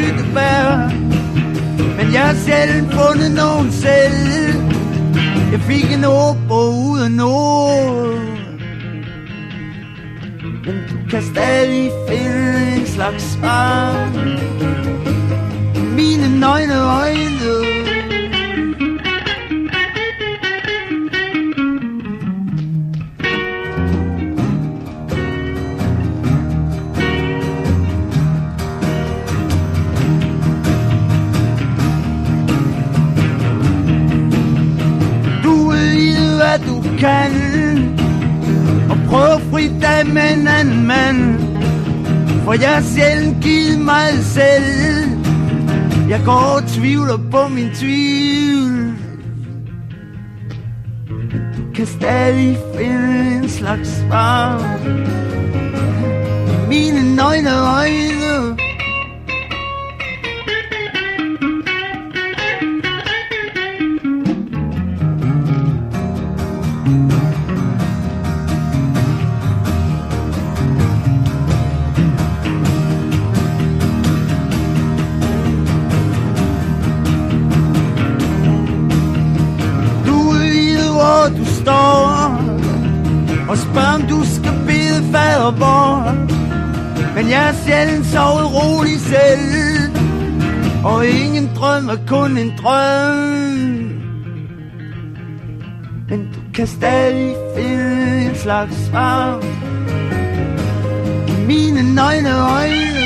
tykke bær Men jeg har sjældent fundet nogen selv. Jeg fik en ordbog ud af noget. Men du kan stadig finde en slags svar Mine nøgne øjne hvad kan Og prøv at fri dig med en anden mand. For jeg har sjældent givet mig selv. Jeg går og tvivler på min tvivl. Du kan stadig finde en slags svar. spørge, om du skal bede fadervor. Men jeg er sjældent sovet rolig selv, og ingen drøm er kun en drøm. Men du kan stadig finde en slags svar i mine nøgne øjne.